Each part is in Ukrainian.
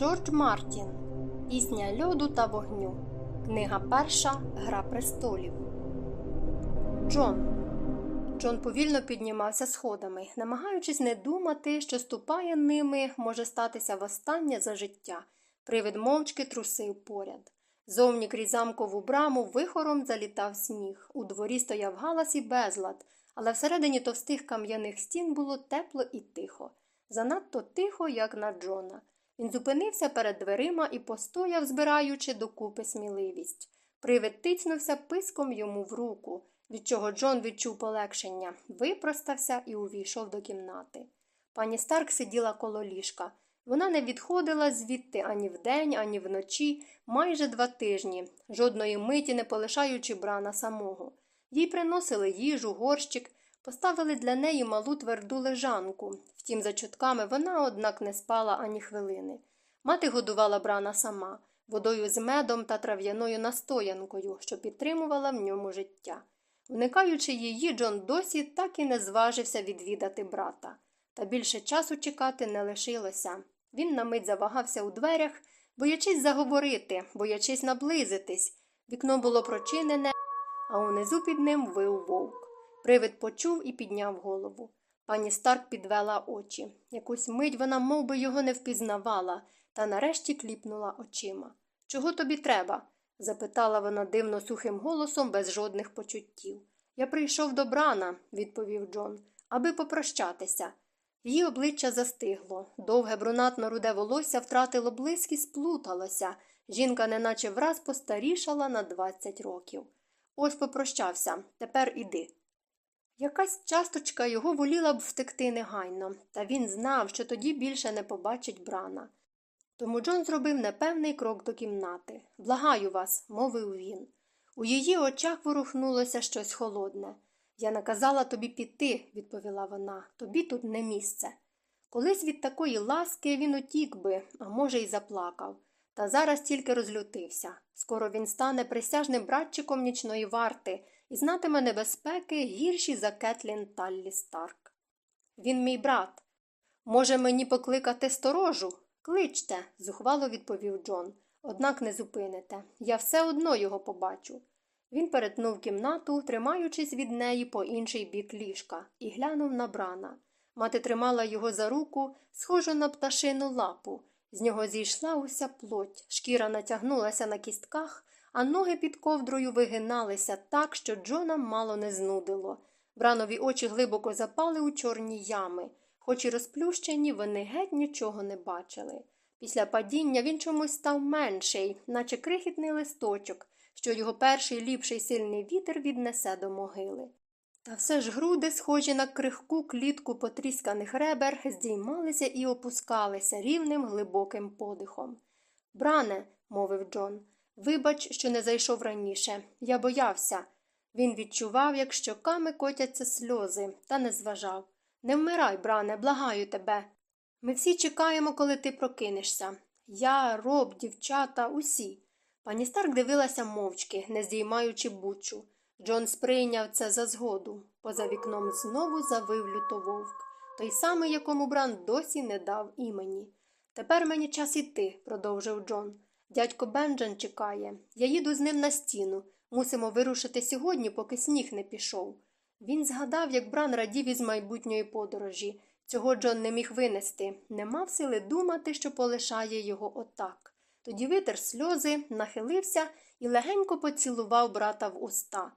Джордж Мартін Пісня льоду та вогню. Книга перша Гра престолів. Джон. Джон повільно піднімався сходами, намагаючись не думати, що ступає ними може статися востаннє за життя. Привид мовчки трусив поряд. Зовні крізь замкову браму вихором залітав сніг. У дворі стояв галас і безлад, але всередині товстих кам'яних стін було тепло і тихо. Занадто тихо, як на Джона. Він зупинився перед дверима і постояв, збираючи докупи сміливість. Привид тицнувся писком йому в руку, від чого Джон відчув полегшення, випростався і увійшов до кімнати. Пані Старк сиділа коло ліжка. Вона не відходила звідти ані вдень, ані вночі, майже два тижні, жодної миті не полишаючи брана самого. Їй приносили їжу, горщик, поставили для неї малу тверду лежанку. Втім, за чутками вона, однак, не спала ані хвилини. Мати годувала брана сама, водою з медом та трав'яною настоянкою, що підтримувала в ньому життя. Уникаючи її, Джон досі так і не зважився відвідати брата. Та більше часу чекати не лишилося. Він на мить завагався у дверях, боячись заговорити, боячись наблизитись. Вікно було прочинене, а унизу під ним вив вовк. Привид почув і підняв голову. Пані Старк підвела очі. Якусь мить вона мов би, його не впізнавала, та нарешті кліпнула очима. Чого тобі треба? запитала вона дивно сухим голосом, без жодних почуттів. Я прийшов до брана, відповів Джон, аби попрощатися. Її обличчя застигло. Довге брунатно руде волосся втратило блиск і сплуталося. Жінка неначе враз постарішала на двадцять років. Ось попрощався. Тепер іди. Якась часточка його воліла б втекти негайно, та він знав, що тоді більше не побачить брана. Тому Джон зробив непевний крок до кімнати. Благаю вас, мовив він. У її очах ворухнулося щось холодне. Я наказала тобі піти, відповіла вона, тобі тут не місце. Колись від такої ласки він утік би, а може, й заплакав. Та зараз тільки розлютився. Скоро він стане присяжним братчиком нічної варти і знатиме небезпеки гірші за Кетлін Таллі Старк. Він мій брат. Може, мені покликати сторожу? Кличте, зухвало відповів Джон. Однак не зупините. Я все одно його побачу. Він перетнув кімнату, тримаючись від неї по інший бік ліжка, і глянув на брана. Мати тримала його за руку, схожу на пташину лапу. З нього зійшла уся плоть, шкіра натягнулася на кістках, а ноги під ковдрою вигиналися так, що Джона мало не знудило. Бранові очі глибоко запали у чорні ями, хоч і розплющені, вони геть нічого не бачили. Після падіння він чомусь став менший, наче крихітний листочок, що його перший ліпший сильний вітер віднесе до могили. Та все ж груди, схожі на крихку клітку потрісканих ребер, здіймалися і опускалися рівним глибоким подихом. Бране, мовив Джон, вибач, що не зайшов раніше. Я боявся. Він відчував, як щоками котяться сльози, та не зважав. Не вмирай, бране, благаю тебе. Ми всі чекаємо, коли ти прокинешся. Я, роб, дівчата, усі. Пані Старк дивилася мовчки, не здіймаючи бучу. Джон сприйняв це за згоду. Поза вікном знову завив лютововк, той самий, якому Бран досі не дав імені. Тепер мені час іти, продовжив Джон. Дядько Бенджан чекає. Я їду з ним на стіну. Мусимо вирушити сьогодні, поки сніг не пішов. Він згадав, як Бран радів із майбутньої подорожі. Цього Джон не міг винести, не мав сили думати, що полишає його отак. Тоді витер сльози, нахилився і легенько поцілував брата в уста.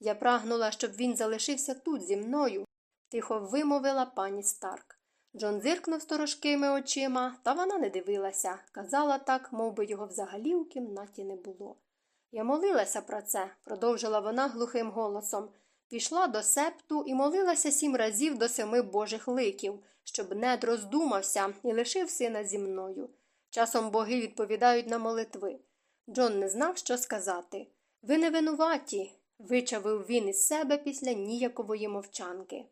Я прагнула, щоб він залишився тут зі мною, тихо вимовила пані Старк. Джон зиркнув сторожкими очима, та вона не дивилася, казала так, мов би його взагалі у кімнаті не було. Я молилася про це, продовжила вона глухим голосом. Пішла до септу і молилася сім разів до семи божих ликів, щоб нед роздумався і лишив сина зі мною. Часом боги відповідають на молитви. Джон не знав, що сказати. Ви не винуваті, вичавив він із себе після ніякової мовчанки.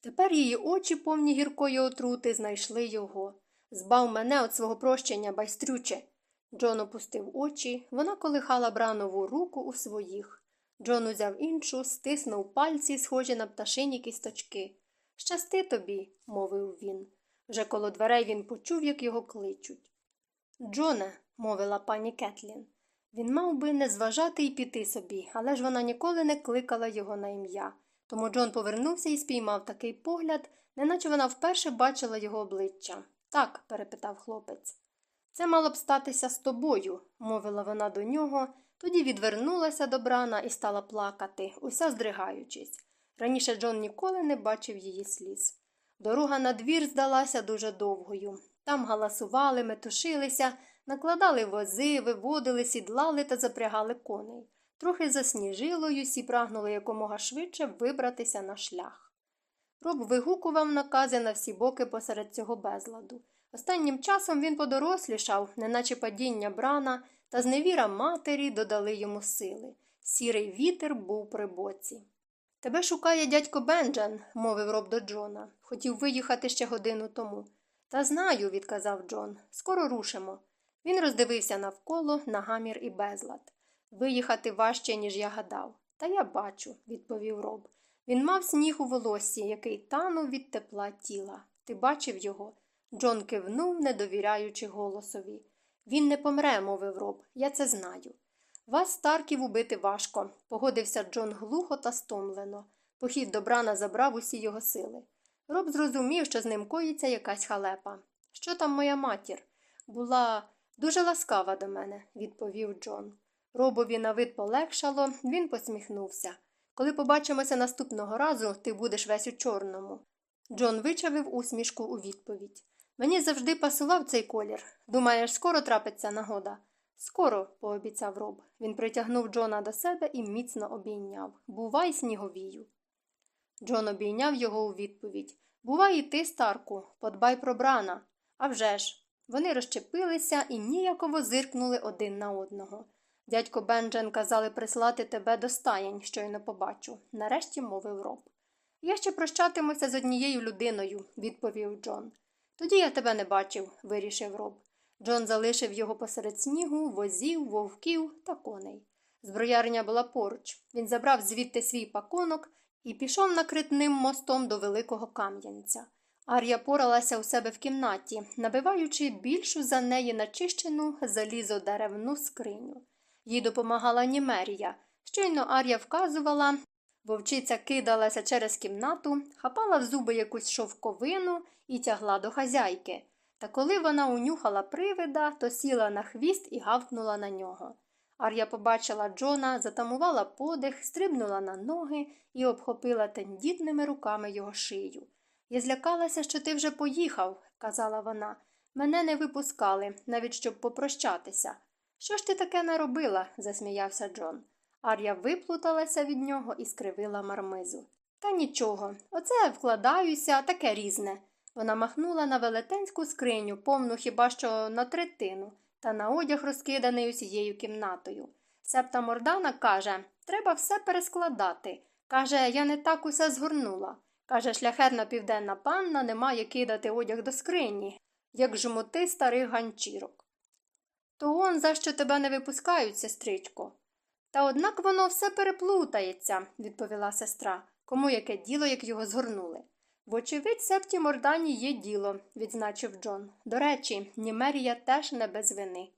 Тепер її очі, повні гіркої отрути, знайшли його. Збав мене від свого прощення, байстрюче. Джон опустив очі, вона колихала бранову руку у своїх. Джон узяв іншу, стиснув пальці, схожі на пташині кісточки. Щасти тобі, мовив він. Вже коло дверей він почув, як його кличуть. Джоне, мовила пані Кетлін. Він мав би не зважати і піти собі, але ж вона ніколи не кликала його на ім'я. Тому Джон повернувся і спіймав такий погляд, неначе вона вперше бачила його обличчя. Так, перепитав хлопець. Це мало б статися з тобою, мовила вона до нього, тоді відвернулася до брана і стала плакати, уся здригаючись. Раніше Джон ніколи не бачив її сліз. Дорога на двір здалася дуже довгою. Там галасували, метушилися, накладали вози, виводили, сідлали та запрягали коней. Трохи засніжило й усі прагнули якомога швидше вибратися на шлях. Роб вигукував накази на всі боки посеред цього безладу. Останнім часом він подорослішав, неначе падіння брана, та зневіра матері додали йому сили. Сірий вітер був при боці. Тебе шукає дядько Бенджан, мовив роб до Джона. Хотів виїхати ще годину тому. Та знаю, відказав Джон. Скоро рушимо. Він роздивився навколо на гамір і безлад. Виїхати важче, ніж я гадав. Та я бачу, відповів роб. Він мав сніг у волоссі, який танув від тепла тіла. Ти бачив його? Джон кивнув, не довіряючи голосові. Він не помре, мовив роб, я це знаю. Вас, старків, убити важко, погодився Джон глухо та стомлено. Похід до брана забрав усі його сили. Роб зрозумів, що з ним коїться якась халепа. Що там моя матір? Була дуже ласкава до мене, відповів Джон. Робові на вид полегшало, він посміхнувся. Коли побачимося наступного разу, ти будеш весь у чорному. Джон вичавив усмішку у відповідь. Мені завжди пасував цей колір. Думаєш, скоро трапиться нагода? Скоро, пообіцяв роб. Він притягнув Джона до себе і міцно обійняв. Бувай, сніговію. Джон обійняв його у відповідь. Бувай і ти, старку, подбай про брана. А вже ж. Вони розчепилися і ніяково зиркнули один на одного. Дядько Бенджен казали прислати тебе до стаєнь, щойно побачу, нарешті мовив роб. Я ще прощатимуся з однією людиною, відповів Джон. Тоді я тебе не бачив, вирішив роб. Джон залишив його посеред снігу, возів, вовків та коней. Зброярня була поруч. Він забрав звідти свій пакунок і пішов накритним мостом до великого кам'янця. Ар'я поралася у себе в кімнаті, набиваючи більшу за неї начищену залізодеревну скриню. Їй допомагала Німерія. Щойно Ар'я вказувала, вовчиця кидалася через кімнату, хапала в зуби якусь шовковину і тягла до хазяйки. Та коли вона унюхала привида, то сіла на хвіст і гавкнула на нього. Ар'я побачила Джона, затамувала подих, стрибнула на ноги і обхопила тендітними руками його шию. Я злякалася, що ти вже поїхав, казала вона. Мене не випускали, навіть щоб попрощатися. Що ж ти таке наробила? засміявся Джон. Ар'я виплуталася від нього і скривила мармизу. Та нічого, оце вкладаюся, таке різне. Вона махнула на велетенську скриню, повну хіба що на третину, та на одяг розкиданий усією кімнатою. Септа Мордана каже треба все перескладати. Каже, я не так усе згорнула. Каже, шляхетна південна панна не має кидати одяг до скрині, як жмоти старих ганчірок. То он за що тебе не випускають, сестричко. Та однак воно все переплутається, відповіла сестра, кому яке діло, як його згорнули. Вочевидь, септі мордані є діло, відзначив Джон. До речі, Німерія теж не без вини.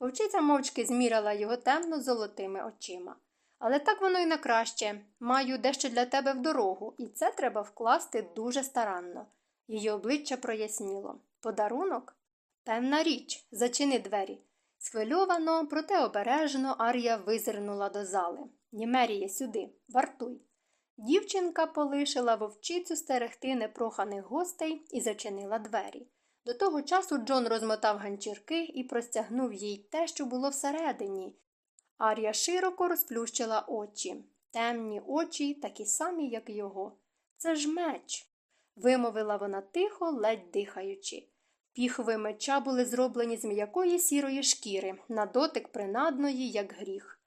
Вовчиця мовчки зміряла його темно золотими очима. Але так воно й на краще. Маю дещо для тебе в дорогу, і це треба вкласти дуже старанно. Її обличчя проясніло. Подарунок? Певна річ, зачини двері. Схвильовано, проте обережно Ар'я визирнула до зали. Німеріє сюди, вартуй. Дівчинка полишила вовчицю стерегти непроханих гостей і зачинила двері. До того часу Джон розмотав ганчірки і простягнув їй те, що було всередині. Ар'я широко розплющила очі. Темні очі, такі самі, як його. Це ж меч, вимовила вона тихо, ледь дихаючи. Піхви меча були зроблені з м'якої сірої шкіри, на дотик принадної, як гріх.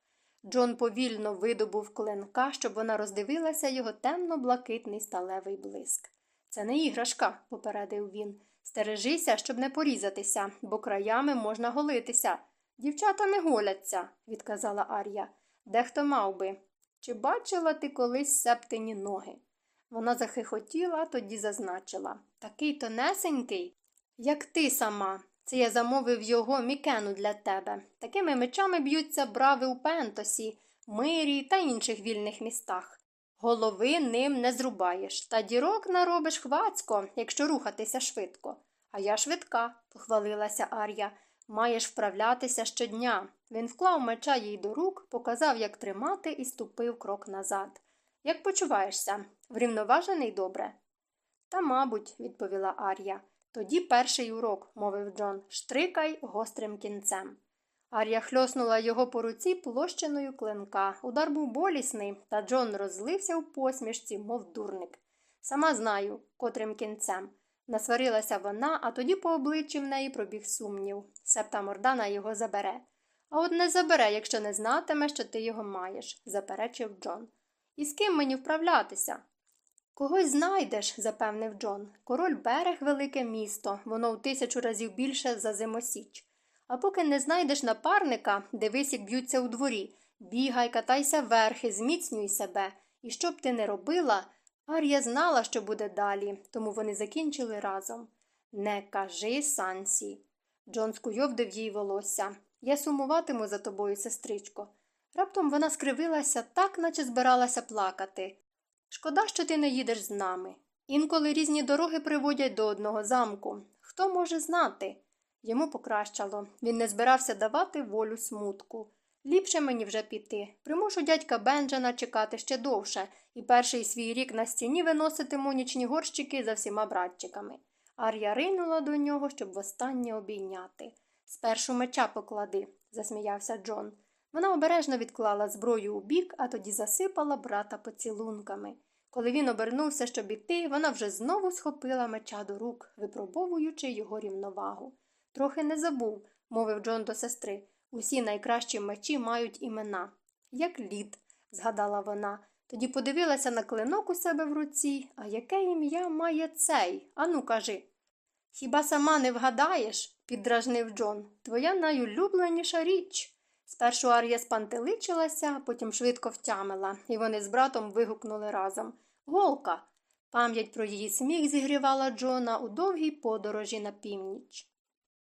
Джон повільно видобув клинка, щоб вона роздивилася його темно-блакитний сталевий блиск. Це не іграшка, попередив він. Стережися, щоб не порізатися, бо краями можна голитися. Дівчата не голяться, відказала Ар'я. Дехто мав би. Чи бачила ти колись септині ноги? Вона захихотіла, тоді зазначила такий тонесенький, як ти сама. Це я замовив його мікену для тебе. Такими мечами б'ються брави у Пентосі, Мирі та інших вільних містах. Голови ним не зрубаєш, та дірок наробиш хвацько, якщо рухатися швидко. А я швидка, похвалилася Ар'я. Маєш вправлятися щодня. Він вклав меча їй до рук, показав, як тримати, і ступив крок назад. Як почуваєшся? Врівноважений добре? Та, мабуть, відповіла Ар'я. Тоді перший урок, мовив Джон, штрикай гострим кінцем. Ар'я хльоснула його по руці площиною клинка. Удар був болісний, та Джон розлився у посмішці, мов дурник. Сама знаю, котрим кінцем. Насварилася вона, а тоді по обличчі в неї пробіг сумнів. Септа Мордана його забере. А от не забере, якщо не знатиме, що ти його маєш, заперечив Джон. І з ким мені вправлятися? Когось знайдеш, запевнив Джон. Король берег велике місто, воно в тисячу разів більше за зимосіч. А поки не знайдеш напарника, дивись, як б'ються у дворі. Бігай, катайся верхи, зміцнюй себе. І що б ти не робила, Ар'я знала, що буде далі, тому вони закінчили разом. Не кажи, Сансі. Джон скуйовдив їй волосся. Я сумуватиму за тобою, сестричко. Раптом вона скривилася так, наче збиралася плакати. Шкода, що ти не їдеш з нами. Інколи різні дороги приводять до одного замку. Хто може знати? Йому покращало. Він не збирався давати волю смутку. Ліпше мені вже піти. Примушу дядька Бенджана чекати ще довше, і перший свій рік на стіні виноситиму нічні горщики за всіма братчиками. Ар'я ринула до нього, щоб востаннє обійняти. Спершу меча поклади, засміявся Джон. Вона обережно відклала зброю у бік, а тоді засипала брата поцілунками. Коли він обернувся, щоб іти, вона вже знову схопила меча до рук, випробовуючи його рівновагу. Трохи не забув, мовив Джон до сестри. Усі найкращі мечі мають імена. Як лід, згадала вона. Тоді подивилася на клинок у себе в руці, а яке ім'я має цей? Ану, кажи. Хіба сама не вгадаєш? піддражнив Джон. Твоя найулюбленіша річ. Спершу Ар'я спантеличилася, потім швидко втямила, і вони з братом вигукнули разом Голка. Пам'ять про її сміх зігрівала Джона у довгій подорожі на північ.